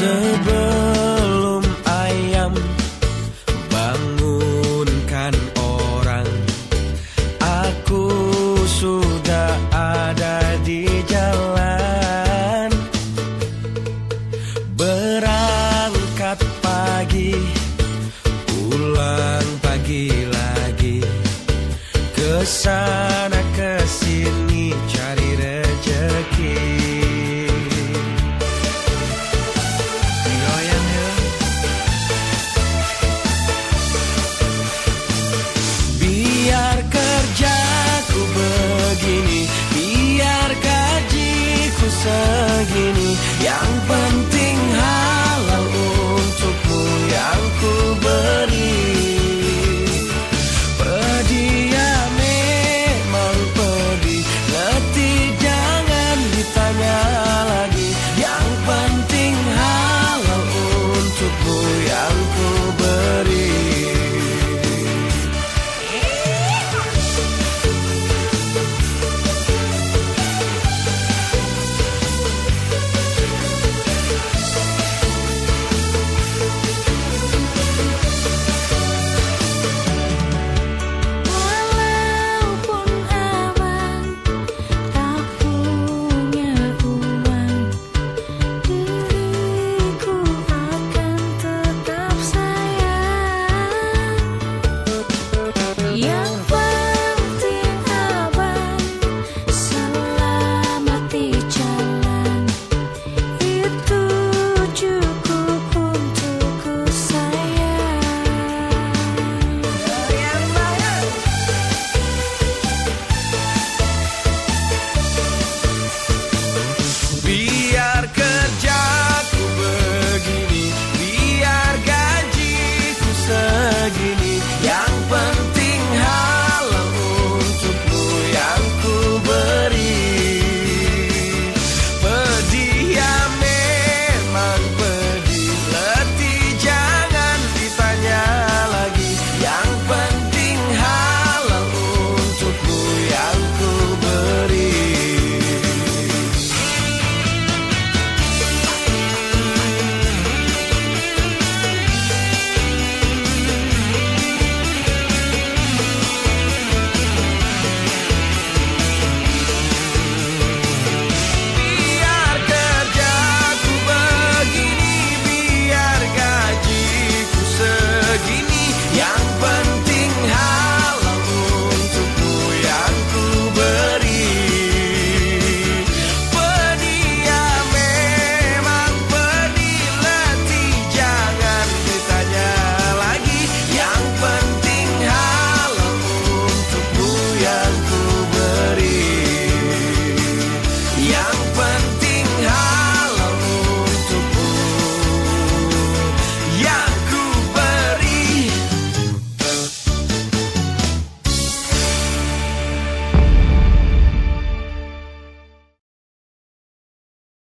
Sebab sun.